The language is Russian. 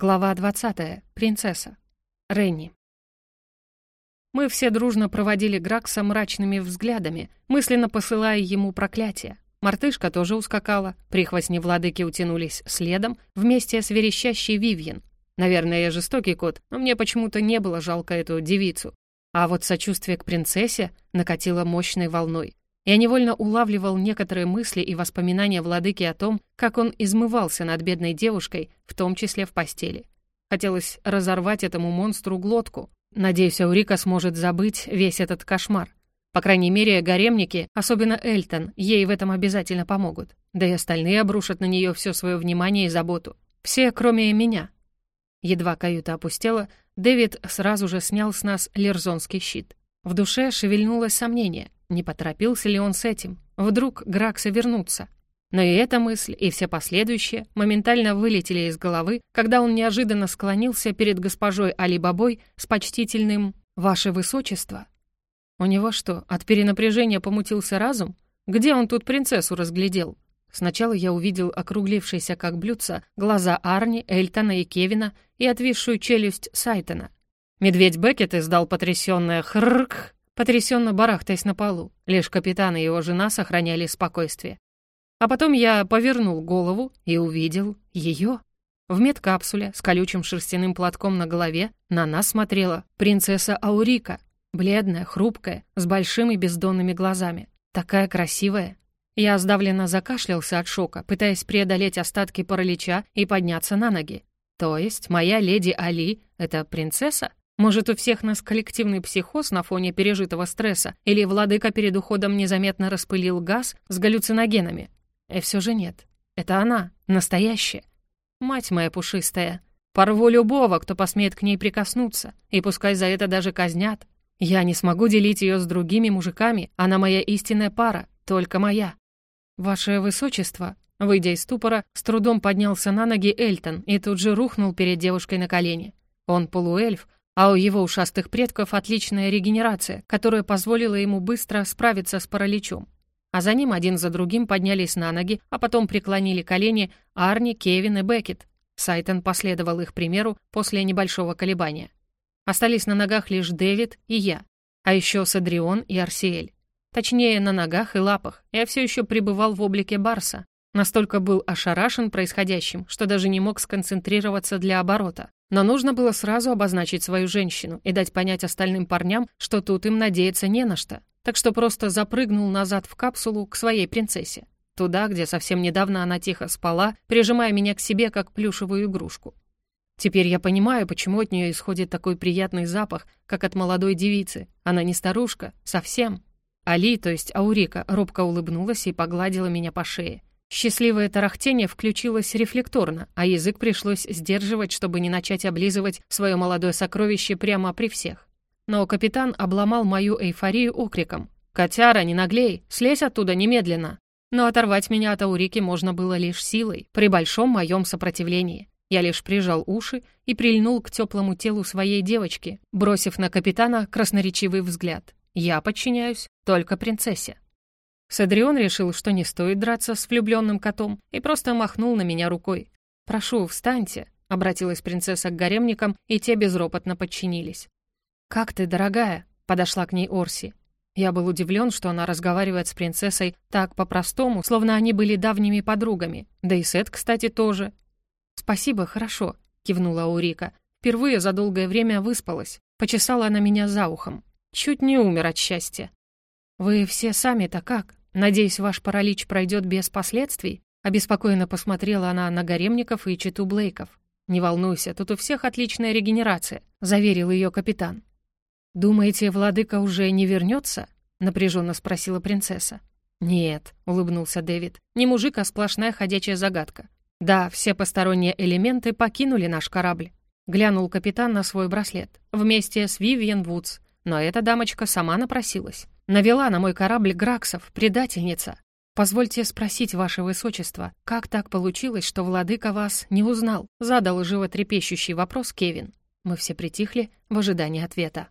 Глава 20. Принцесса. Ренни. Мы все дружно проводили Гракса мрачными взглядами, мысленно посылая ему проклятие. Мартышка тоже ускакала, прихвостни владыки утянулись следом, вместе с верещащей Вивьен. Наверное, я жестокий кот, но мне почему-то не было жалко эту девицу. А вот сочувствие к принцессе накатило мощной волной. Я невольно улавливал некоторые мысли и воспоминания владыки о том, как он измывался над бедной девушкой, в том числе в постели. Хотелось разорвать этому монстру глотку. Надеюсь, Аурика сможет забыть весь этот кошмар. По крайней мере, гаремники, особенно Эльтон, ей в этом обязательно помогут. Да и остальные обрушат на нее все свое внимание и заботу. Все, кроме меня. Едва каюта опустела, Дэвид сразу же снял с нас лерзонский щит. В душе шевельнулось сомнение. Не поторопился ли он с этим? Вдруг Гракса вернутся? Но и эта мысль, и все последующие моментально вылетели из головы, когда он неожиданно склонился перед госпожой Али-Бабой с почтительным «Ваше Высочество». У него что, от перенапряжения помутился разум? Где он тут принцессу разглядел? Сначала я увидел округлившиеся как блюдца глаза Арни, Эльтона и Кевина и отвисшую челюсть Сайтона. Медведь Беккет издал потрясённое «хрррк», потрясенно барахтаясь на полу. Лишь капитан и его жена сохраняли спокойствие. А потом я повернул голову и увидел ее. В медкапсуле с колючим шерстяным платком на голове на нас смотрела принцесса Аурика, бледная, хрупкая, с большими бездонными глазами. Такая красивая. Я сдавленно закашлялся от шока, пытаясь преодолеть остатки паралича и подняться на ноги. То есть моя леди Али — это принцесса? Может, у всех нас коллективный психоз на фоне пережитого стресса, или владыка перед уходом незаметно распылил газ с галлюциногенами? И все же нет. Это она, настоящая. Мать моя пушистая. Порву любого, кто посмеет к ней прикоснуться, и пускай за это даже казнят. Я не смогу делить ее с другими мужиками, она моя истинная пара, только моя. Ваше Высочество, выйдя из ступора, с трудом поднялся на ноги Эльтон и тут же рухнул перед девушкой на колени. Он полуэльф, а у его ушастых предков отличная регенерация, которая позволила ему быстро справиться с параличом. А за ним один за другим поднялись на ноги, а потом преклонили колени Арни, Кевин и Беккет. Сайтон последовал их примеру после небольшого колебания. Остались на ногах лишь Дэвид и я, а еще Садрион и Арсиэль. Точнее, на ногах и лапах. Я все еще пребывал в облике Барса. Настолько был ошарашен происходящим, что даже не мог сконцентрироваться для оборота. Но нужно было сразу обозначить свою женщину и дать понять остальным парням, что тут им надеяться не на что. Так что просто запрыгнул назад в капсулу к своей принцессе. Туда, где совсем недавно она тихо спала, прижимая меня к себе, как плюшевую игрушку. Теперь я понимаю, почему от нее исходит такой приятный запах, как от молодой девицы. Она не старушка, совсем. Али, то есть Аурика, робко улыбнулась и погладила меня по шее. Счастливое тарахтение включилось рефлекторно, а язык пришлось сдерживать, чтобы не начать облизывать свое молодое сокровище прямо при всех. Но капитан обломал мою эйфорию окриком. «Котяра, не наглей! Слезь оттуда немедленно!» Но оторвать меня от Аурики можно было лишь силой, при большом моем сопротивлении. Я лишь прижал уши и прильнул к теплому телу своей девочки, бросив на капитана красноречивый взгляд. «Я подчиняюсь только принцессе». Садрион решил, что не стоит драться с влюбленным котом, и просто махнул на меня рукой. «Прошу, встаньте», — обратилась принцесса к гаремникам, и те безропотно подчинились. «Как ты, дорогая?» — подошла к ней Орси. Я был удивлен, что она разговаривает с принцессой так по-простому, словно они были давними подругами. Да и Сет, кстати, тоже. «Спасибо, хорошо», — кивнула Урика. Впервые за долгое время выспалась. Почесала она меня за ухом. Чуть не умер от счастья. «Вы все сами-то как?» «Надеюсь, ваш паралич пройдет без последствий?» Обеспокоенно посмотрела она на гаремников и читу Блейков. «Не волнуйся, тут у всех отличная регенерация», — заверил ее капитан. «Думаете, владыка уже не вернется?» — напряженно спросила принцесса. «Нет», — улыбнулся Дэвид, — «не мужик, а сплошная ходячая загадка. Да, все посторонние элементы покинули наш корабль». Глянул капитан на свой браслет. Вместе с Вивиан Вудс. Но эта дамочка сама напросилась. Навела на мой корабль Граксов, предательница. Позвольте спросить, ваше высочество, как так получилось, что владыка вас не узнал? Задал животрепещущий вопрос Кевин. Мы все притихли в ожидании ответа.